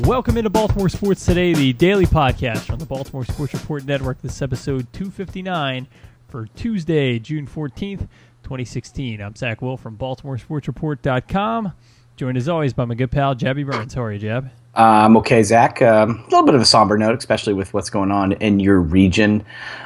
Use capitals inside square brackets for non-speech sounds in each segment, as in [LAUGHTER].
Welcome into Baltimore Sports Today, the daily podcast from the Baltimore Sports Report Network. This is episode 259 for Tuesday, June 14th, 2016. I'm Zach Wilt from BaltimoreSportsReport.com. Joined as always by my good pal, Jabby Burns. How are you, Jab? Um, okay, Zach. Um, a little bit of a somber note, especially with what's going on in your region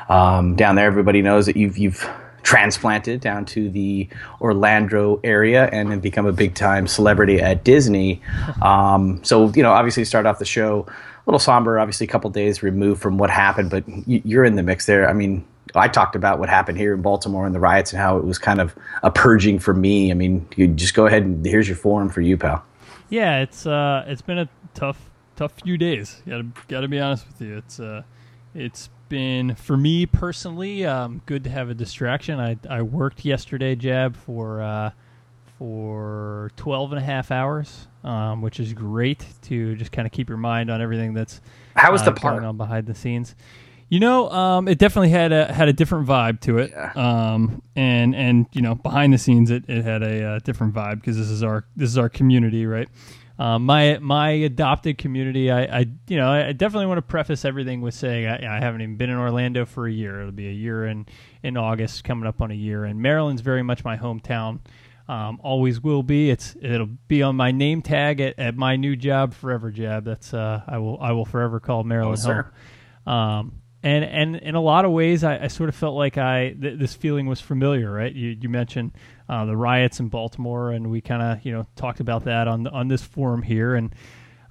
um, down there. Everybody knows that you've you've transplanted down to the Orlando area and have become a big time celebrity at Disney. Um, so you know, obviously, start off the show a little somber. Obviously, a couple days removed from what happened, but you're in the mix there. I mean. I talked about what happened here in Baltimore and the riots and how it was kind of a purging for me. I mean, you just go ahead and here's your forum for you, pal. Yeah, it's uh, it's been a tough tough few days. Got to got to be honest with you. It's uh, it's been for me personally um, good to have a distraction. I I worked yesterday, Jab, for uh, for 12 and a half hours, um, which is great to just kind of keep your mind on everything that's how was uh, the part on behind the scenes. You know, um, it definitely had a had a different vibe to it, Yeah. um, and and you know behind the scenes it, it had a uh, different vibe because this is our this is our community, right? Um, my my adopted community, I, I you know I definitely want to preface everything with saying I, I haven't even been in Orlando for a year. It'll be a year in in August, coming up on a year, and Maryland's very much my hometown. Um, always will be. It's it'll be on my name tag at, at my new job forever. Jab. That's uh, I will I will forever call Maryland Oh, sir. home. Um, and and in a lot of ways, I, I sort of felt like I th- this feeling was familiar, right? You you mentioned uh, the riots in Baltimore, and we kind of you know talked about that on the, on this forum here, and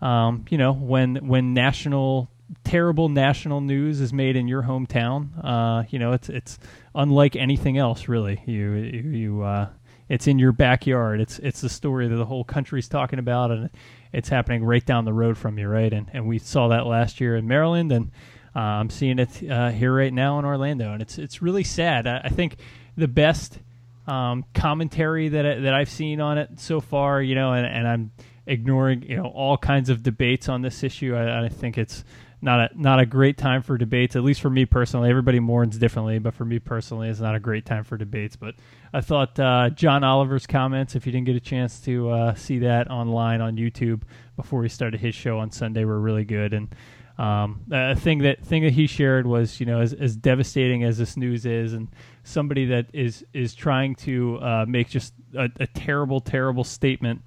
um, you know when when national terrible national news is made in your hometown, uh, you know it's it's unlike anything else, really. You you, uh, it's in your backyard. It's it's the story that the whole country's talking about, and it's happening right down the road from you, right? And and we saw that last year in Maryland, and uh, I'm seeing it uh, here right now in Orlando, and it's it's really sad. I, I think the best um, commentary that I, that I've seen on it so far, you know, and, and I'm ignoring you know all kinds of debates on this issue. I, I think it's not a not a great time for debates, at least for me personally. Everybody mourns differently, but for me personally, it's not a great time for debates. But I thought uh, John Oliver's comments, if you didn't get a chance to uh, see that online on YouTube before he started his show on Sunday, were really good. And um, a thing that thing that he shared was, you know, as, as devastating as this news is, and somebody that is is trying to uh, make just a, a terrible, terrible statement,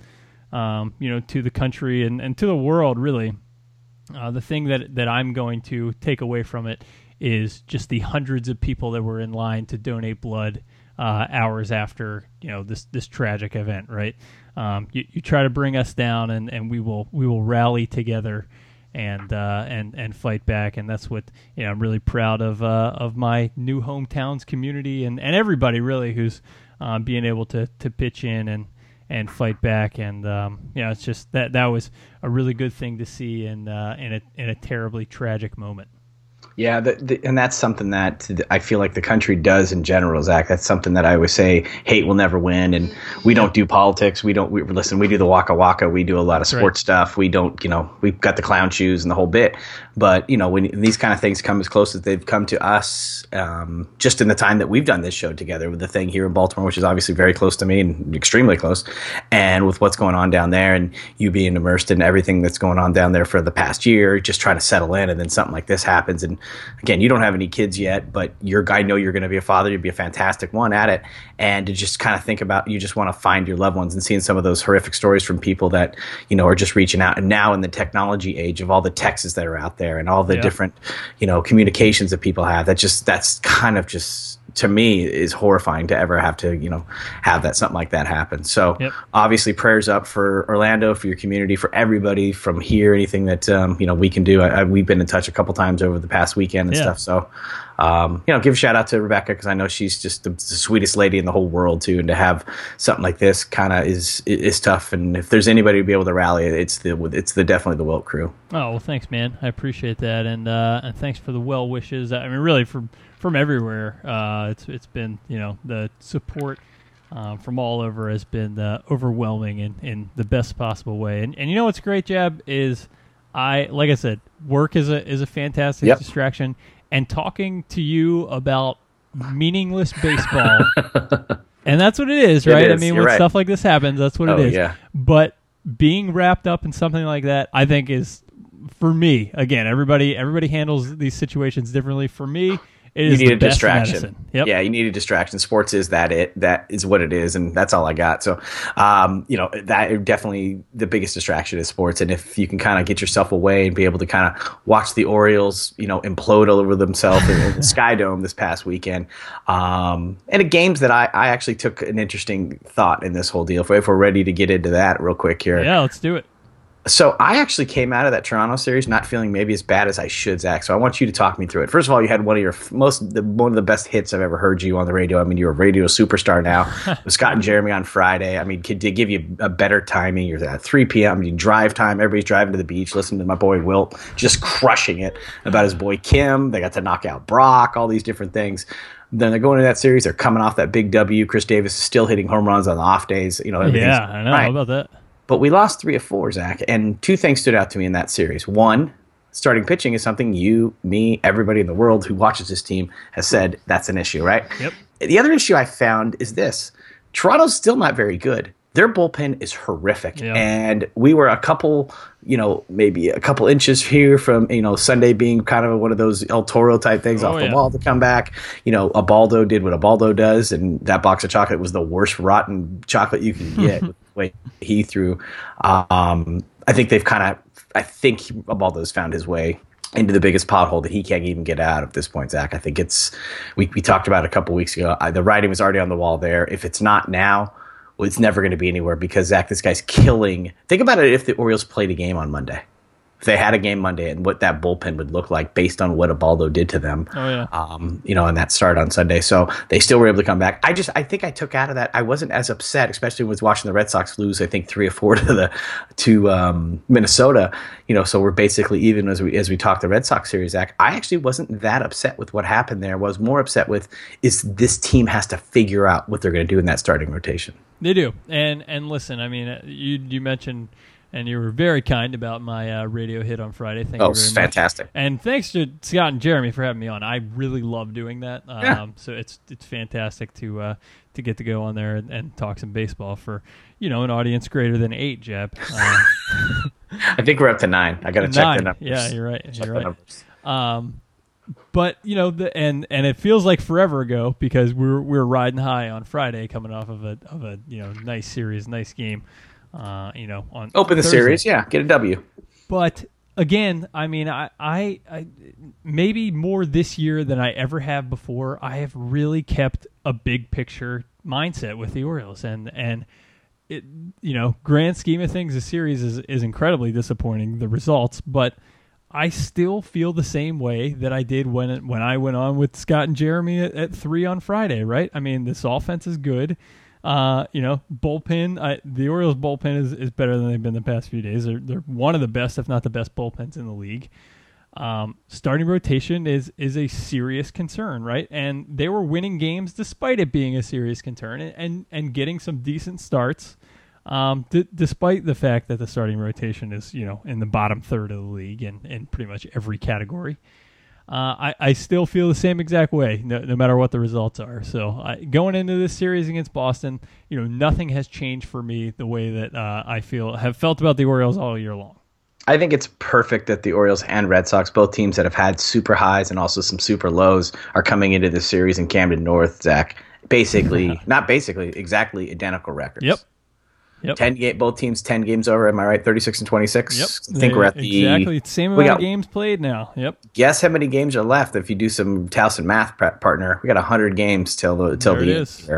um, you know, to the country and, and to the world, really. Uh, the thing that that I'm going to take away from it is just the hundreds of people that were in line to donate blood uh, hours after you know this this tragic event. Right? Um, you, you try to bring us down, and, and we will we will rally together and uh, and and fight back. And that's what you know. I'm really proud of uh, of my new hometowns community and, and everybody really who's um, being able to to pitch in and and fight back. And um, you know, it's just that that was a really good thing to see in uh, in a in a terribly tragic moment. Yeah, the, the, and that's something that I feel like the country does in general, Zach. That's something that I always say: hate will never win, and we don't do politics. We don't. We, listen, we do the waka waka. We do a lot of right. sports stuff. We don't, you know, we've got the clown shoes and the whole bit. But you know, when these kind of things come as close as they've come to us, um, just in the time that we've done this show together, with the thing here in Baltimore, which is obviously very close to me and extremely close, and with what's going on down there, and you being immersed in everything that's going on down there for the past year, just trying to settle in, and then something like this happens, and again, you don't have any kids yet, but your guy know you're going to be a father. You'd be a fantastic one at it, and to just kind of think about you just want to find your loved ones and seeing some of those horrific stories from people that you know are just reaching out. And now in the technology age of all the texts that are out there and all the Yeah. different you know communications that people have, that just that's kind of just to me is horrifying to ever have to you know have that something like that happen. So Yep. obviously prayers up for Orlando, for your community, for everybody from here. Anything that um, you know we can do. I, I, we've been in touch a couple times over the past weekend and Yeah. stuff. So um, you know, give a shout out to Rebecca because I know she's just the, the sweetest lady in the whole world too. And to have something like this kind of is is tough. And if there's anybody to be able to rally, it's the it's the definitely the Wilt crew. Oh well, thanks, man. I appreciate that, and uh, and thanks for the well wishes. I mean, really from from everywhere. Uh, it's it's been you know the support um, from all over has been uh, overwhelming in, in the best possible way. And and you know what's great, Jab is I like I said, work is a is a fantastic Yep. distraction, and talking to you about meaningless baseball. [LAUGHS] And that's what it is, It right? I mean, You're when right. stuff like this happens, that's what Oh, it is. yeah. But being wrapped up in something like that, I think is for me. Again, everybody everybody handles these situations differently. For me, it you is need a distraction. Yep. Yeah, you need a distraction. Sports is that it that is what it is, and that's all I got. So, um, you know, that definitely the biggest distraction is sports. And if you can kind of get yourself away and be able to kind of watch the Orioles, you know, implode all over themselves in, in the [LAUGHS] Sky Dome this past weekend, um, and the games that I, I actually took an interesting thought in this whole deal. If, if we're ready to get into that real quick here, Yeah, let's do it. So I actually came out of that Toronto series not feeling maybe as bad as I should, Zach. So I want you to talk me through it. First of all, you had one of your most the, one of the best hits I've ever heard you on the radio. I mean, you're a radio superstar now. [LAUGHS] With Scott and Jeremy on Friday. I mean, could they give you a better timing? You're at 3 p.m. I mean, drive time. Everybody's driving to the beach, listening to my boy Wilt just crushing it about his boy Kim. They got to knock out Brock. All these different things. Then they're going to that series. They're coming off that big W. Chris Davis is still hitting home runs on the off days. You know, Yeah, I know right. How about that. But we lost three of four, Zach. And two things stood out to me in that series. One, starting pitching is something you, me, everybody in the world who watches this team has said that's an issue, right? Yep. The other issue I found is this Toronto's still not very good. Their bullpen is horrific. Yeah. And we were a couple, you know, maybe a couple inches here from, you know, Sunday being kind of one of those El Toro type things Oh, off the yeah. wall to come back. You know, Ubaldo did what Ubaldo does, and that box of chocolate was the worst rotten chocolate you can get [LAUGHS] with the way he threw. Um, I think they've kind of, I think Baldo's found his way into the biggest pothole that he can't even get out at this point, Zach. I think it's, we, we talked about it a couple weeks ago. I, the writing was already on the wall there. If it's not now, well, it's never going to be anywhere because Zach, this guy's killing. Think about it if the Orioles played a game on Monday. If they had a game Monday and what that bullpen would look like based on what Ubaldo did to them, Oh, yeah. um, you know, and that started on Sunday. So they still were able to come back. I just, I think I took out of that. I wasn't as upset, especially with watching the Red Sox lose. I think three or four [LAUGHS] to the to um, Minnesota. You know, so we're basically even as we as we talk the Red Sox series. Zach, I actually wasn't that upset with what happened there. I was more upset with is this team has to figure out what they're going to do in that starting rotation. They do, and and listen, I mean, uh, you you mentioned, and you were very kind about my uh, radio hit on Friday. Thank Oh, you very much. fantastic. And thanks to Scott and Jeremy for having me on. I really love doing that. Um, Yeah. So it's it's fantastic to uh, to get to go on there and, and talk some baseball for you know an audience greater than eight. Jeb. Uh, [LAUGHS] I think we're up to nine. I got to check the numbers. Yeah, you're right. Check You're the right. numbers. Um, but you know, the, and and it feels like forever ago because we were we were riding high on Friday, coming off of a of a you know nice series, nice game. Uh, you know, on Open the Thursday. series, yeah, get a W. But again, I mean, I, I, I maybe more this year than I ever have before. I have really kept a big picture mindset with the Orioles, and and it, you know, grand scheme of things, the series is is incredibly disappointing. The results, but I still feel the same way that I did when it, when I went on with Scott and Jeremy at, at three on Friday. Right? I mean, this offense is good. Uh, you know, bullpen. I, the Orioles bullpen is, is better than they've been the past few days. They're they're one of the best, if not the best, bullpens in the league. Um, starting rotation is is a serious concern, right? And they were winning games despite it being a serious concern, and and, and getting some decent starts, um, d- despite the fact that the starting rotation is you know in the bottom third of the league in in pretty much every category. Uh, I, I still feel the same exact way, no, no matter what the results are. So I, going into this series against Boston, you know, nothing has changed for me the way that uh, I feel have felt about the Orioles all year long. I think it's perfect that the Orioles and Red Sox, both teams that have had super highs and also some super lows, are coming into this series in Camden North, Zach. Basically, [LAUGHS] not basically, exactly identical records. Yep. Yep. Ten game, both teams ten games over. Am I right? Thirty six and twenty six. Yep. I think we're at the exactly same we amount got- of games played now. Yep. Guess how many games are left? If you do some Towson math, pa- partner, we got hundred games till the till There the it end is.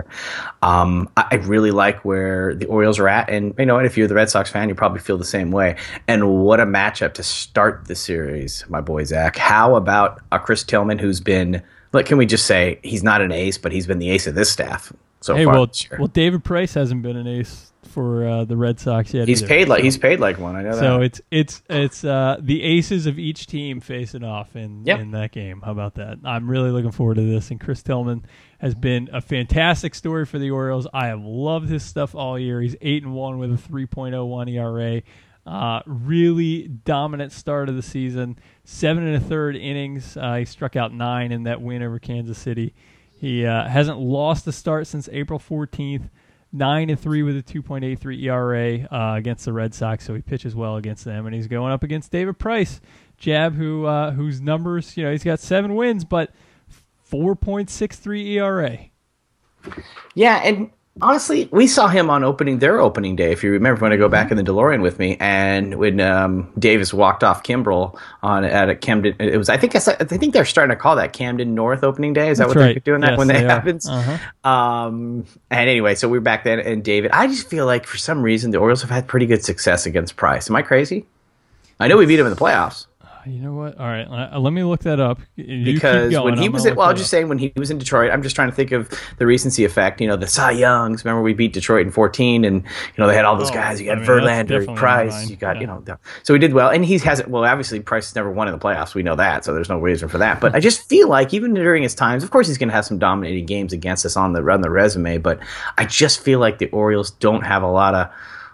Um, I, I really like where the Orioles are at, and you know what? If you're the Red Sox fan, you probably feel the same way. And what a matchup to start the series, my boy Zach. How about a Chris Tillman who's been? Look, can we just say he's not an ace, but he's been the ace of this staff so Hey, far well, well, David Price hasn't been an ace for uh, the Red Sox yet. he's either. paid like So- he's paid like one. I know So that. it's it's it's uh, the aces of each team facing off in Yep. in that game. How about that? I'm really looking forward to this. And Chris Tillman has been a fantastic story for the Orioles. I have loved his stuff all year. He's eight and one with a 3.01 ERA. Uh, really dominant start of the season. Seven and a third innings. Uh, he struck out nine in that win over Kansas City. He uh, hasn't lost a start since April 14th. nine and three with a 2.83 ERA uh, against the Red Sox, so he pitches well against them, and he's going up against David Price, Jab, who uh, whose numbers you know he's got seven wins, but 4.63 ERA. Yeah, and honestly, we saw him on opening their opening day. If you remember, when I go back in the DeLorean with me, and when um, Davis walked off Kimbrel on at a Camden, it was I think I, I think they're starting to call that Camden North opening day. Is that That's what right. they're doing that Yes, when that happens? Uh-huh. Um, and anyway, so we are back then, and David, I just feel like for some reason the Orioles have had pretty good success against Price. Am I crazy? I know we beat him in the playoffs. You know what? All right, uh, let me look that up. You because going, when he I'm was at, well, I'm just up. saying when he was in Detroit, I'm just trying to think of the recency effect. You know, the Cy Youngs. Remember we beat Detroit in 14, and you know they had all those Oh, guys. You I got mean, Verlander, Price. You got yeah. you know, so he did well, and he hasn't. well, obviously Price has never won in the playoffs. We know that, so there's no reason for that. But I just feel like even during his times, of course, he's going to have some dominating games against us on the on the resume. But I just feel like the Orioles don't have a lot of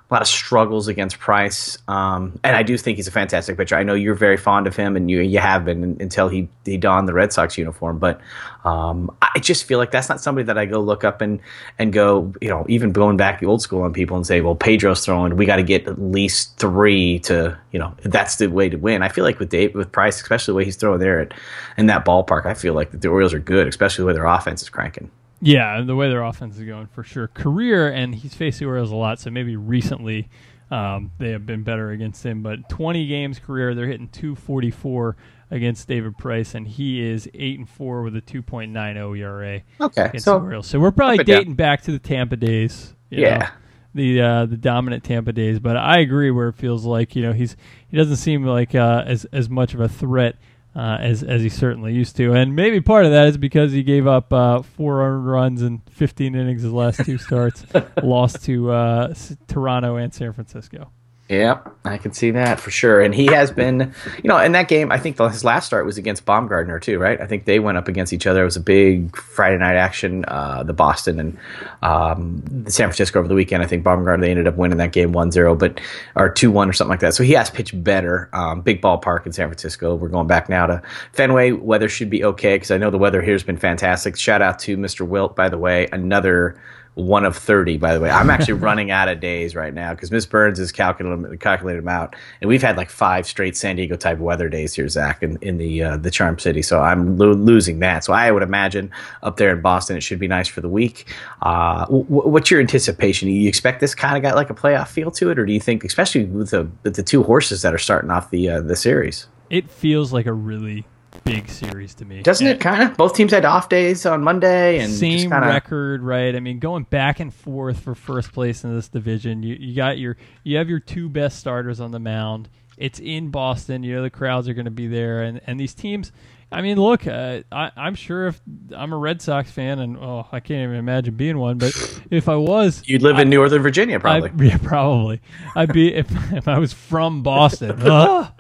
a lot of struggles against Price, um, and I do think he's a fantastic pitcher. I know you're very fond of him, and you you have been until he he donned the Red Sox uniform. But um, I just feel like that's not somebody that I go look up and and go, you know, even going back the old school on people and say, well, Pedro's throwing, we got to get at least three to, you know, that's the way to win. I feel like with Dave with Price, especially the way he's throwing there at in that ballpark, I feel like the Orioles are good, especially the way their offense is cranking. Yeah, the way their offense is going for sure. Career, and he's faced the Orioles a lot, so maybe recently um, they have been better against him. But 20 games career, they're hitting 244 against David Price, and he is eight and four with a 2.90 ERA Okay, against so the Orioles. So we're probably and down. dating back to the Tampa days. you Yeah. know, the uh, the dominant Tampa days. But I agree where it feels like you know he's he doesn't seem like uh, as as much of a threat. Uh, as as he certainly used to, and maybe part of that is because he gave up uh, four earned runs in 15 innings his last two starts, [LAUGHS] lost to uh, S- Toronto and San Francisco. Yep, I can see that for sure. And he has been, you know, in that game, I think the, his last start was against Bumgarner too, right? I think they went up against each other. It was a big Friday night action. Uh, the Boston and um, the San Francisco over the weekend. I think Bumgarner they ended up winning that game 1-0, but or two one or something like that. So he has pitched better. Um, big ballpark in San Francisco. We're going back now to Fenway. Weather should be okay because I know the weather here has been fantastic. Shout out to Mr. Wilt, by the way, another one of 30 by the way. I'm actually [LAUGHS] running out of days right now because miss burns has calculated, calculated them out. And we've had like five straight san diego type weather days here zach in, in the uh, the charm city. So i'm lo- losing that. So i would imagine up there in boston it should be nice for the week. Uh, w- w- what's your anticipation? Do you expect this kind of got like a playoff feel to it? Or do you think especially with the with the two horses that are starting off the uh, the series? It feels like a really big series to me. doesn't And- it kind of both teams had off days on monday and just same kinda, record, right? I mean, going back and forth for first place in this division. You you got your you have your two best starters on the mound. It's in Boston. You know the crowds are going to be there, and and these teams. I mean, look, uh, I, I'm sure if I'm a Red Sox fan, and oh, I can't even imagine being one, but if I was, you'd live in northern virginia probably I, [LAUGHS] yeah, probably. I'd be if [LAUGHS] if I was from Boston. [LAUGHS] Ugh,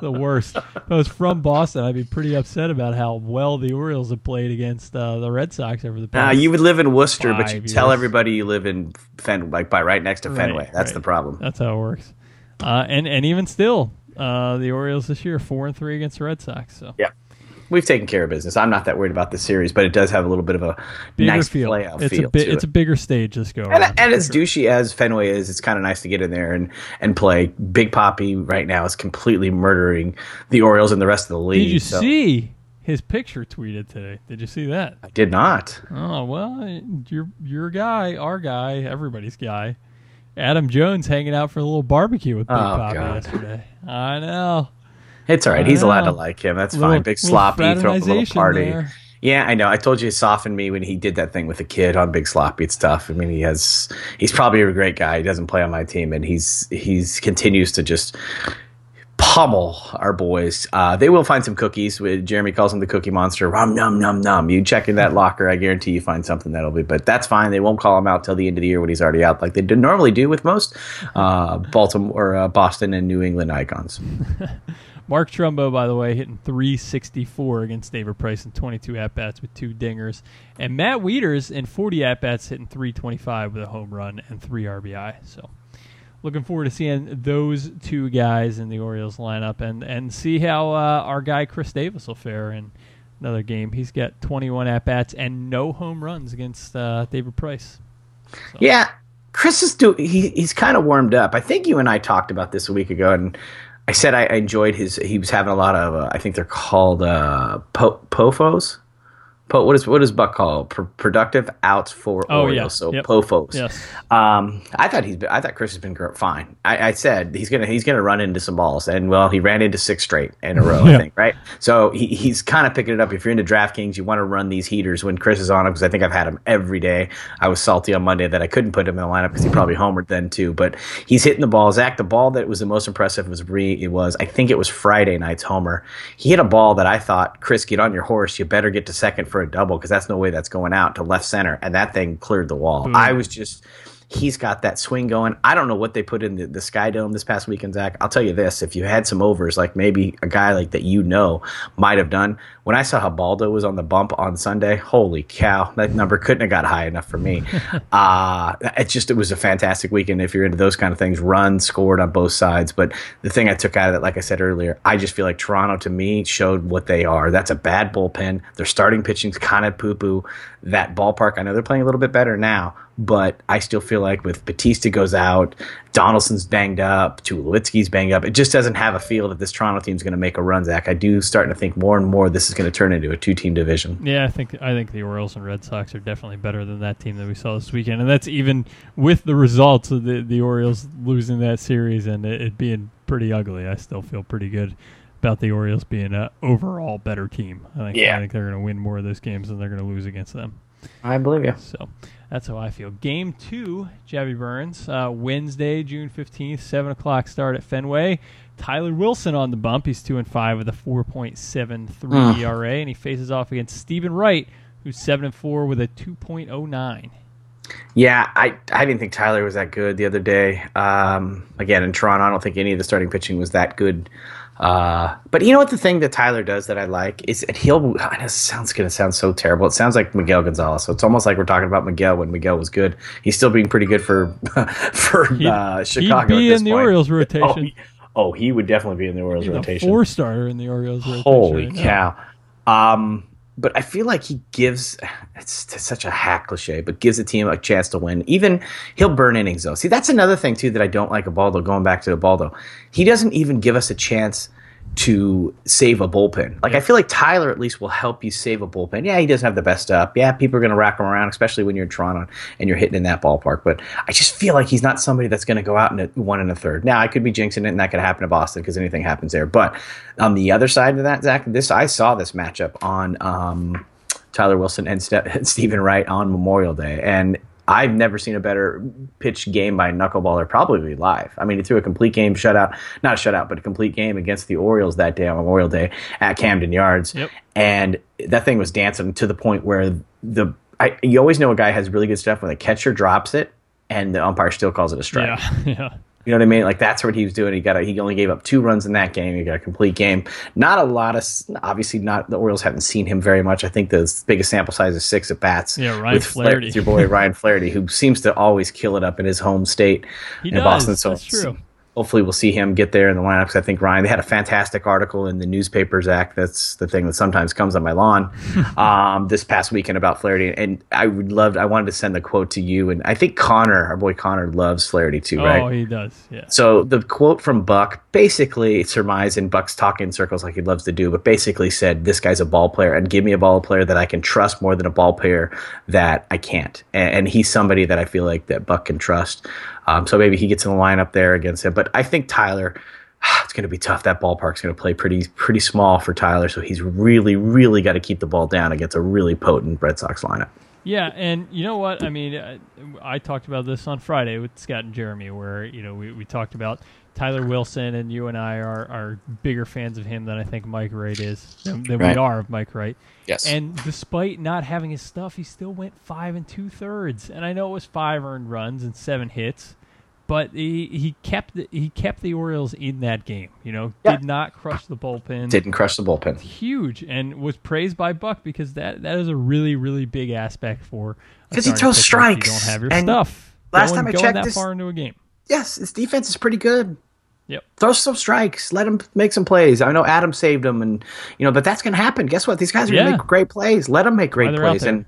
the worst. If I was from Boston, I'd be pretty upset about how well the Orioles have played against uh, the Red Sox over the Nah, past. you would live in Worcester, but you five tell everybody you live in Fen, like by right next to Right, Fenway. That's right. the problem. That's how it works. Uh, and and even still, uh, the Orioles this year four and three against the Red Sox. So Yeah, we've taken care of business. I'm not that worried about this series, but it does have a little bit of a bigger nice feel. playoff it's feel a bit. to It's it. a bigger stage this go and, around. and as douchey as Fenway is, it's kind of nice to get in there and, and play. Big Poppy right now is completely murdering the Orioles and the rest of the league. Did you so- see his picture tweeted today? Did you see that? I did not. Oh well, your your guy, our guy, everybody's guy, Adam Jones hanging out for a little barbecue with Big Oh, Poppy God. yesterday. I know. It's all right. He's allowed to like him. That's Little- fine. Big sloppy, throw up a little party. there. Yeah, I know. I told you it softened me when he did that thing with the kid on Big Sloppy. It's tough. I mean, he has he's probably a great guy. He doesn't play on my team, and he's he's continues to just pummel our boys. Uh, they will find some cookies. With Jeremy calls him the Cookie Monster. Rum num num num. You check in that locker, I guarantee you find something that'll be. But that's fine. They won't call him out till the end of the year when he's already out, like they normally do with most uh, Baltimore, uh, Boston, and New England icons. [LAUGHS] Mark Trumbo, by the way, hitting 364 against David Price in 22 at bats with two dingers, and Matt Wieters in 40 at bats hitting 325 with a home run and three RBI. So, looking forward to seeing those two guys in the Orioles lineup and and see how uh, our guy Chris Davis will fare in another game. He's got 21 at bats and no home runs against uh, David Price. Yeah, Chris is do he, he's kind of warmed up. I think you and I talked about this a week ago, and I said I, enjoyed his. He was having a lot of. Uh, I think they're called uh, po- pofos. Po, what is what does Buck call Pro- productive outs for Oh, Orioles? yeah. So Yep. pofos. Yes. Um, I thought he's. Been, I thought Chris has been fine. I, I said he's gonna he's gonna run into some balls, and well, he ran into six straight in a row. [LAUGHS] Yeah. I think right. So he, he's kind of picking it up. If you're into DraftKings, you want to run these heaters when Chris is on him because I think I've had him every day. I was salty on Monday that I couldn't put him in the lineup because he probably homered then too. But he's hitting the ball. Zach, the ball that was the most impressive was re, it was I think it was Friday night's homer. He hit a ball that I thought Chris, get on your horse. You better get to second for a double because that's no way that's going out to left center, and that thing cleared the wall. Hmm. I was just he's got that swing going. I don't know what they put in the, the Sky Dome this past weekend, Zach. I'll tell you this: if you had some overs, like maybe a guy like that you know might have done. When I saw how Baldo was on the bump on Sunday, holy cow, that number couldn't have got high enough for me. [LAUGHS] uh, it just it was a fantastic weekend. If you're into those kind of things, run scored on both sides. But the thing I took out of it, like I said earlier, I just feel like Toronto to me showed what they are. That's a bad bullpen. Their starting pitching's kind of poo poo. That ballpark, I know they're playing a little bit better now, but I still feel like with Bautista goes out, Donaldson's banged up, Tulowitzki's banged up. It just doesn't have a feel that this Toronto team's going to make a run, Zach. I do starting to think more and more this is going to turn into a two team division. Yeah, I think I think the Orioles and Red Sox are definitely better than that team that we saw this weekend, and that's even with the results of the the Orioles losing that series and it, it being pretty ugly. I still feel pretty good about the Orioles being an overall better team. I think Yeah. I think they're going to win more of those games than they're going to lose against them. I believe you. So that's how I feel. Game two, Jabby Burns, uh, Wednesday, June fifteenth, seven o'clock start at Fenway. Tyler Wilson on the bump. He's two and five with a four point seven three Mm. ERA, and he faces off against Steven Wright, who's seven and four with a two point oh nine. Yeah, I I didn't think Tyler was that good the other day. Um, again, in Toronto, I don't think any of the starting pitching was that good. Uh, but you know what? The thing that Tyler does that I like is that he'll. I know sounds going to sound so terrible. It sounds like Miguel Gonzalez. So it's almost like we're talking about Miguel when Miguel was good. He's still being pretty good for [LAUGHS] for He'd, uh, he'd Chicago. be at this in the point. Orioles [LAUGHS] Oh, rotation. he, oh, he would definitely be in the Orioles rotation. four starter in the Orioles rotation. Holy right cow. Um, but I feel like he gives [SIGHS] it's, it's such a hack cliche, but gives the team a chance to win. Even he'll burn innings though. See, that's another thing too that I don't like Baldo. Going back to Baldo, he doesn't even give us a chance to save a bullpen. Like I feel like Tyler at least will help you save a bullpen. Yeah, he doesn't have the best up. Yeah, people are going to rack him around, especially when you're in Toronto and you're hitting in that ballpark. But I just feel like he's not somebody that's going to go out in a one and a third. Now I could be jinxing it, and that could happen to Boston because anything happens there. But on the other side of that, Zach, this I saw this matchup on. Um, Tyler Wilson and Ste- [LAUGHS] Steven Wright on Memorial Day, and I've never seen a better pitch game by a knuckleballer probably live. I mean, he threw a complete game shutout, not a shutout, but a complete game against the Orioles that day on Memorial Day at Camden Yards, Yep. and that thing was dancing to the point where the I, you always know a guy has really good stuff when the catcher drops it and the umpire still calls it a strike. Yeah, [LAUGHS] yeah. You know what I mean? Like that's what he was doing. He got a, he only gave up two runs in that game. He got a complete game. Not a lot of obviously not the Orioles haven't seen him very much. I think the biggest sample size is six at bats. Yeah, Ryan with Flaherty. with your boy Ryan Flaherty, who seems to always kill it up in his home state He in does. Boston. So That's true. Hopefully we'll see him get there in the lineup because I think Ryan they had a fantastic article in the newspapers act that's the thing that sometimes comes on my lawn [LAUGHS] um, this past weekend about Flaherty and I would love I wanted to send the quote to you and I think Connor our boy Connor loves Flaherty too right Oh, he does. Yeah. so the quote from Buck basically surmised in Buck's talking circles like he loves to do, but basically said, "This guy's a ball player, and give me a ball player that I can trust more than a ball player that I can't." And, and he's somebody that I feel like that Buck can trust. Um, so maybe he gets in the lineup there against him. But I think Tyler. [SIGHS] It's going to be tough. That ballpark's going to play pretty pretty small for Tyler, so he's really really got to keep the ball down against a really potent Red Sox lineup. Yeah, and you know what? I mean, I, I talked about this on Friday with Scott and Jeremy, where you know we, we talked about Tyler Wilson, and you and I are, are bigger fans of him than I think Mike Wright is than, than Right. we are of Mike Wright. Yes. And despite not having his stuff, he still went five and two thirds. And I know it was five earned runs and seven hits, but he, he kept the, he kept the Orioles in that game. You know, Yeah. did not crush the bullpen Didn't crush the bullpen. huge and was praised by Buck because that that is a really really big aspect for because he starting throws pitcher if You strikes, don't have your and stuff. last going, time I going checked that this- far into a game. Yes, his defense is pretty good. Yep. throw some strikes, let him make some plays. I know Adam saved him, and you know, but that's going to happen. Guess what? These guys are going to make great plays. Let them make great plays, and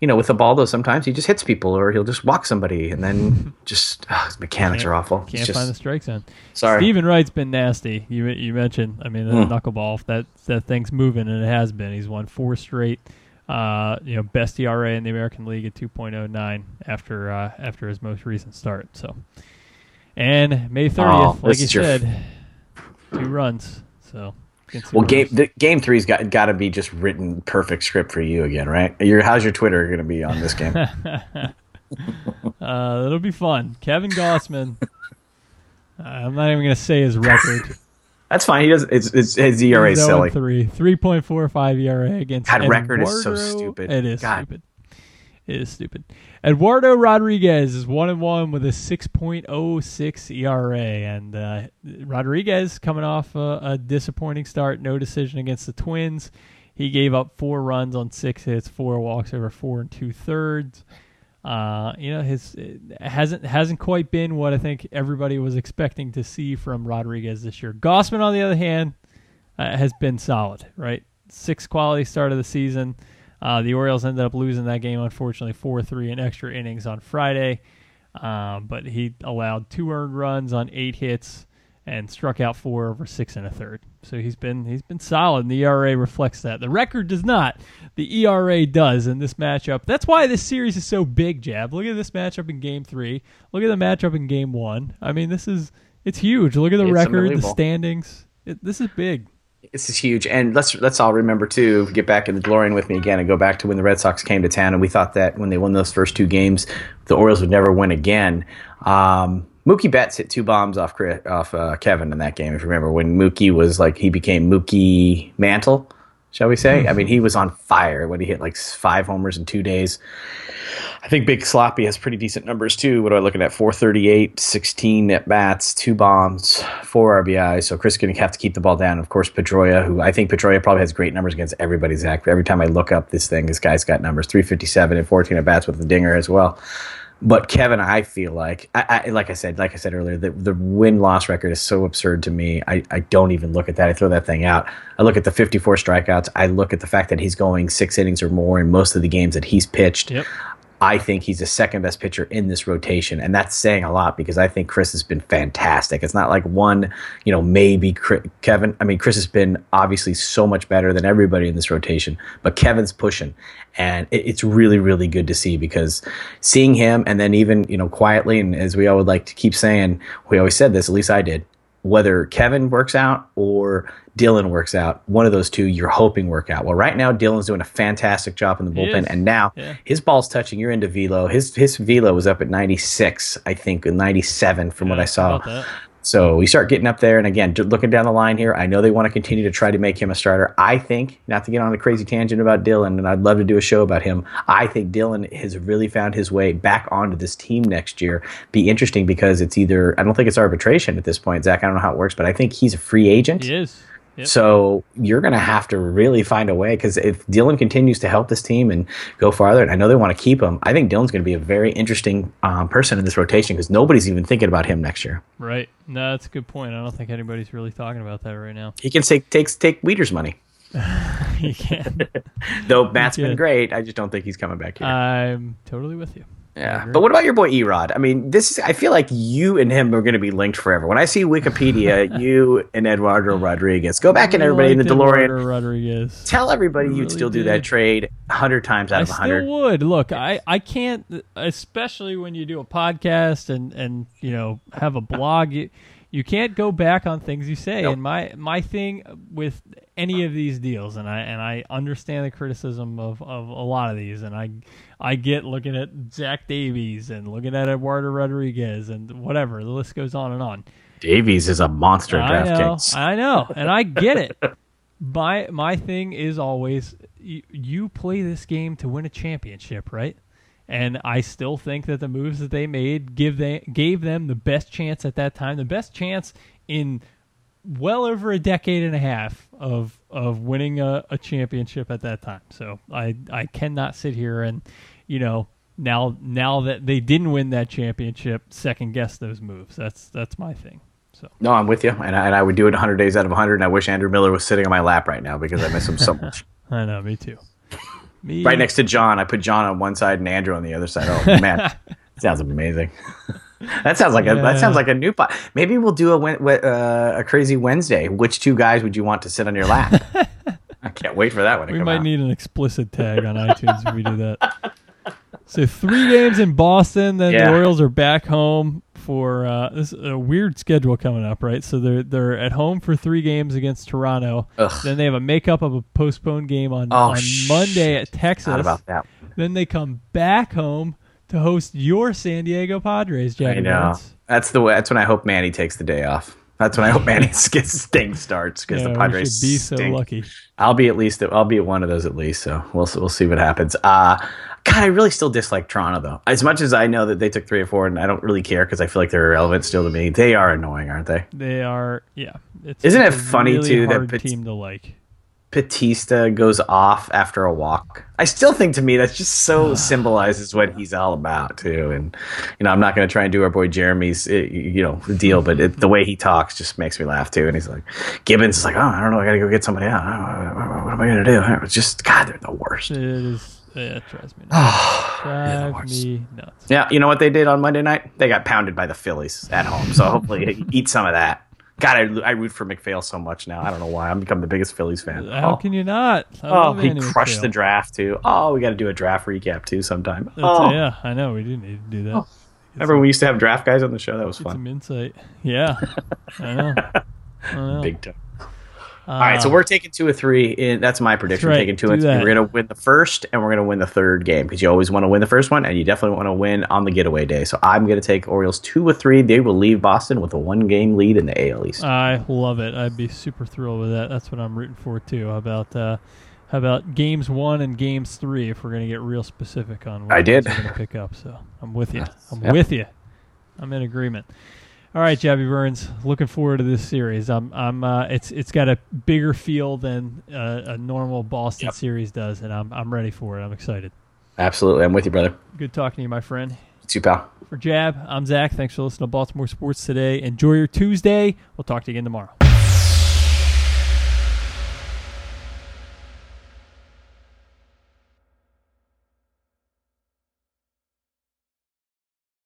you know, with the ball though, sometimes he just hits people or he'll just walk somebody, and then [LAUGHS] just oh, his mechanics are awful. Can't It's just, find the strike zone. sorry. Steven Wright's been nasty. You you mentioned, I mean, the Mm. knuckleball. That that thing's moving, and it has been. He's won four straight. Uh, you know, best ERA in the American League at 2.09 after uh, after his most recent start. So, and May 30th, Oh, like you said, two runs. So, Well, game the, game three's got got to be just written perfect script for you again, right? Your how's your Twitter going to be on this game? [LAUGHS] [LAUGHS] Uh, it'll be fun. Kevin Gausman. [LAUGHS] I'm not even going to say his record. That's fine. He does. It's, it's his ERA is silly. 0-3, 3.45 ERA E against That record is so stupid. It is God. stupid. It is stupid. Eduardo Rodriguez is one and one with a 6.06 ERA, and uh, Rodriguez coming off a, a disappointing start, no decision against the Twins. He gave up four runs on six hits, four walks over four and two thirds. Uh, you know, his hasn't hasn't quite been what I think everybody was expecting to see from Rodriguez this year. Gausman, on the other hand, uh, has been solid. Right, six quality start of the season. Uh, the Orioles ended up losing that game, unfortunately, four three in extra innings on Friday. Um, but he allowed two earned runs on eight hits and struck out four over six and a third. So he's been he's been solid, and the ERA reflects that. The record does not. The ERA does in this matchup. That's why this series is so big, Jab. Look at this matchup in game three. Look at the matchup in game one. I mean, this is it's huge. Look at the It's record, the standings. It, this is big. This is huge, and let's let's all remember too. Get back in the DeLorean with me again, and go back to when the Red Sox came to town, and we thought that when they won those first two games, the Orioles would never win again. Um, Mookie Betts hit two bombs off off uh, Kevin in that game. If you remember, when Mookie was like he became Mookie Mantle, shall we say? I mean, he was on fire when he hit like five homers in two days. I think Big Sloppy has pretty decent numbers too. What am I looking at? 438, 16 at bats, two bombs, four RBI. So Chris is going to have to keep the ball down. Of course, Pedroia, who I think Pedroia probably has great numbers against everybody, Zach. Every time I look up this thing, this guy's got numbers 357 and 14 at bats with the dinger as well. But Kevin, I feel like, I, I, like I said, like I said earlier, the, the win loss record is so absurd to me. I, I don't even look at that. I throw that thing out. I look at the 54 strikeouts. I look at the fact that he's going six innings or more in most of the games that he's pitched. Yep. I think he's the second best pitcher in this rotation, and that's saying a lot because I think Chris has been fantastic. It's not like one, you know, maybe Chri- Kevin. I mean, Chris has been obviously so much better than everybody in this rotation, but Kevin's pushing, and it, it's really, really good to see because seeing him, and then even you know quietly, and as we all would like to keep saying, we always said this. At least I did. Whether Kevin works out or Dylan works out, one of those two you're hoping work out. Well, right now Dylan's doing a fantastic job in the bullpen, and now Yeah. his ball's touching. You're into velo. His his velo was up at 96, I think, 97 from what I saw. So we start getting up there, and again, looking down the line here, I know they want to continue to try to make him a starter. I think, not to get on a crazy tangent about Dylan, and I'd love to do a show about him. I think Dylan has really found his way back onto this team next year. Be interesting because it's either I don't think it's arbitration at this point, Zach. I don't know how it works, but I think he's a free agent. He is. Yep. So you're going to have to really find a way because if Dylan continues to help this team and go farther, and I know they want to keep him, I think Dylan's going to be a very interesting um, person in this rotation because nobody's even thinking about him next year. Right. No, that's a good point. I don't think anybody's really talking about that right now. He can take takes take Wieters' money, [LAUGHS] [LAUGHS] he can. though Matt's been great. I just don't think he's coming back here. I'm totally with you. I yeah, mm-hmm. but what about your boy Erod? I mean, this is, I feel like you and him are going to be linked forever. When I see Wikipedia, [LAUGHS] you and Eduardo mm-hmm. Rodriguez. Go back and I everybody in the DeLorean. Eduardo Rodriguez. Tell everybody you'd Really still do that trade hundred times out I of hundred. still would. Look, I, I can't, especially when you do a podcast and, and you know have a blog. You, you can't go back on things you say. Nope. And my my thing with any of these deals, and I and I understand the criticism of, of a lot of these, and I I get looking at Zach Davies and looking at Eduardo Rodriguez and whatever. The list goes on and on. Davies is a monster I know, I know, and I get it. [LAUGHS] My my thing is always you, you play this game to win a championship, right? And I still think that the moves that they made give they gave them the best chance at that time, the best chance in well over a decade and a half of of winning a, a championship at that time. So I I cannot sit here and you know now now that they didn't win that championship, second guess those moves. That's that's my thing. So No, I'm with you, and I, and I would do it 100 days out of 100. And I wish Andrew Miller was sitting on my lap right now because I miss him so [LAUGHS] much. I know, me too. Me, right next to John. I put John on one side and Andrew on the other side. Oh man, [LAUGHS] sounds amazing. [LAUGHS] that sounds like a that sounds like a new pot. Maybe we'll do a uh, a crazy Wednesday. Which two guys would you want to sit on your lap? [LAUGHS] I can't wait for that one to We might out. need an explicit tag on iTunes if we do that. So three games in Boston, then Yeah. the Orioles are back home for uh, this a weird schedule coming up, right? So they're they're at home for three games against Toronto. Ugh. Then they have a makeup of a postponed game on, Oh, on Monday at Texas. Not about that. Then they come back home to host your San Diego Padres, Jack I know. That's the way. That's when I hope Manny takes the day off. That's when I hope Manny [LAUGHS] gets stink starts because Yeah, the Padres should be so stink. lucky. I'll be at least. I'll be at one of those at least. So we'll we'll see what happens. Uh God, I really still dislike Toronto though. As much as I know that they took three or four, and I don't really care because I feel like they're irrelevant still to me. They are annoying, aren't they? They are, yeah. It's Isn't it it's a funny, really too, that Pit- team to like? Bautista goes off after a walk. I still think to me that's just so [SIGHS] symbolizes what he's all about too. And you know, I'm not going to try and do our boy Jeremy's uh, you know the deal, but it, the way he talks just makes me laugh too. And he's like, Gibbons is like, oh, I don't know, I got to go get somebody out. What am I going to do? It's just God, they're the worst. It is. Yeah, it drives me [SIGHS] nuts. drive worst. me nuts. Yeah, you know what they did on Monday night? They got pounded by the Phillies at home. So hopefully, [LAUGHS] eat some of that. God, I, I root for MacPhail so much now. I don't know why. I'm become the biggest Phillies fan. How oh, can you not? I oh, love he crushed MacPhail. the draft too. Oh, we got to do a draft recap too sometime. That's- Oh, Yeah, I know. We do need to do that. Oh. remember when we used to have draft guys on the show? That was fun. some insight. Yeah, I know. [LAUGHS] I know. Big time. All right, so we're taking two or three. In, that's my prediction. right, taking two and three. that. We're going to win the first, and we're going to win the third game because you always want to win the first one, and you definitely want to win on the getaway day. So I'm going to take Orioles two or three. They will leave Boston with a one-game lead in the AL East. I love it. I'd be super thrilled with that. That's what I'm rooting for too. How about uh, how about games one and games three? If we're gonna get real specific on what I did. we're gonna pick up, so I'm with you. I'm Yep. with you. I'm in agreement. All right, Jabby Burns. Looking forward to this series. I'm. I'm. Uh, it's. It's got a bigger feel than uh, a normal Boston Yep. series does, and I'm. I'm ready for it. I'm excited. Absolutely, I'm with you, brother. Good talking to you, my friend. It's you, pal. For Jab, I'm Zach. Thanks for listening to Baltimore Sports today. Enjoy your Tuesday. We'll talk to you again tomorrow.